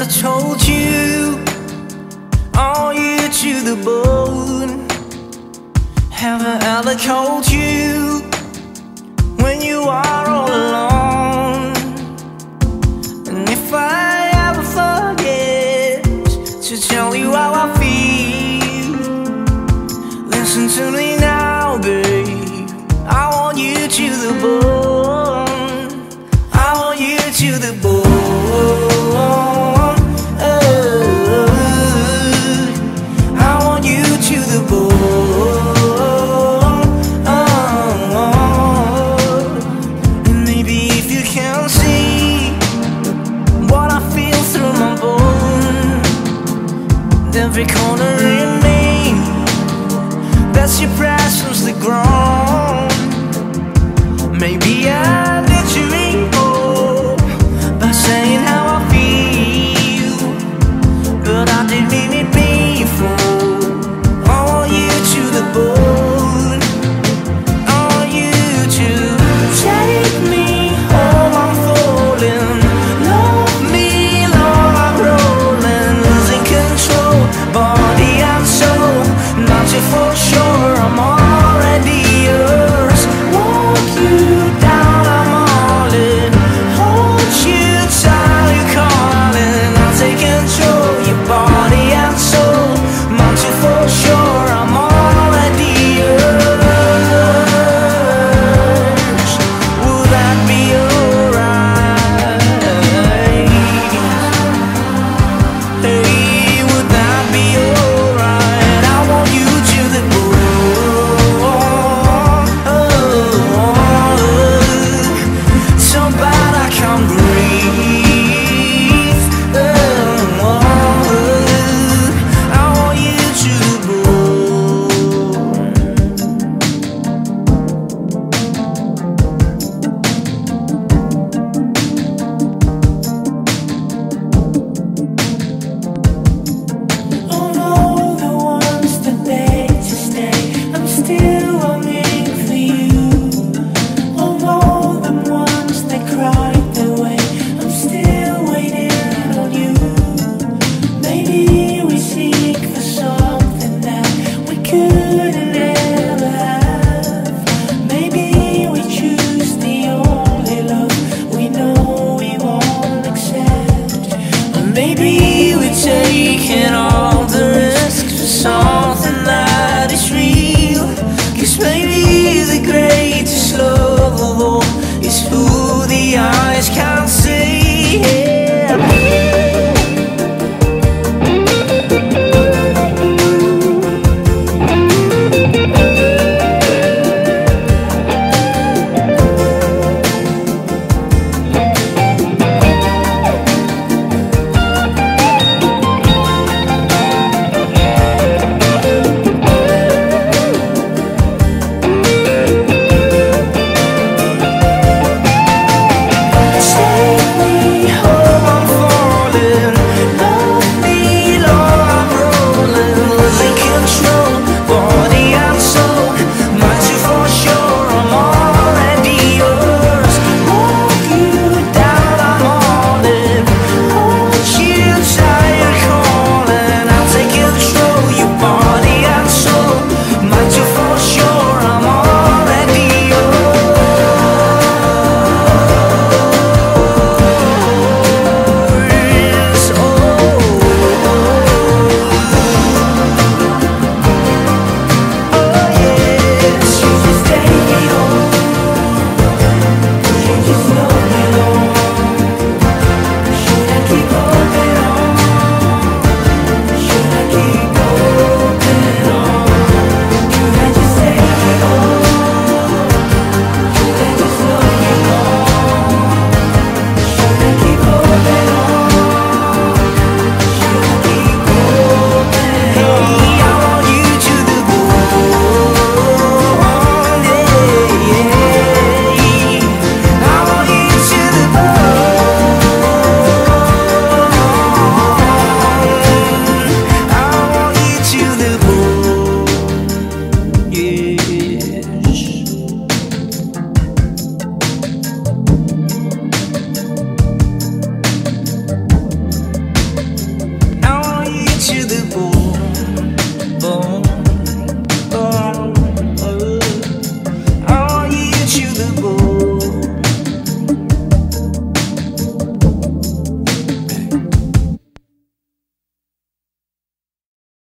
never told you Are you to the bone? Have I ever called you?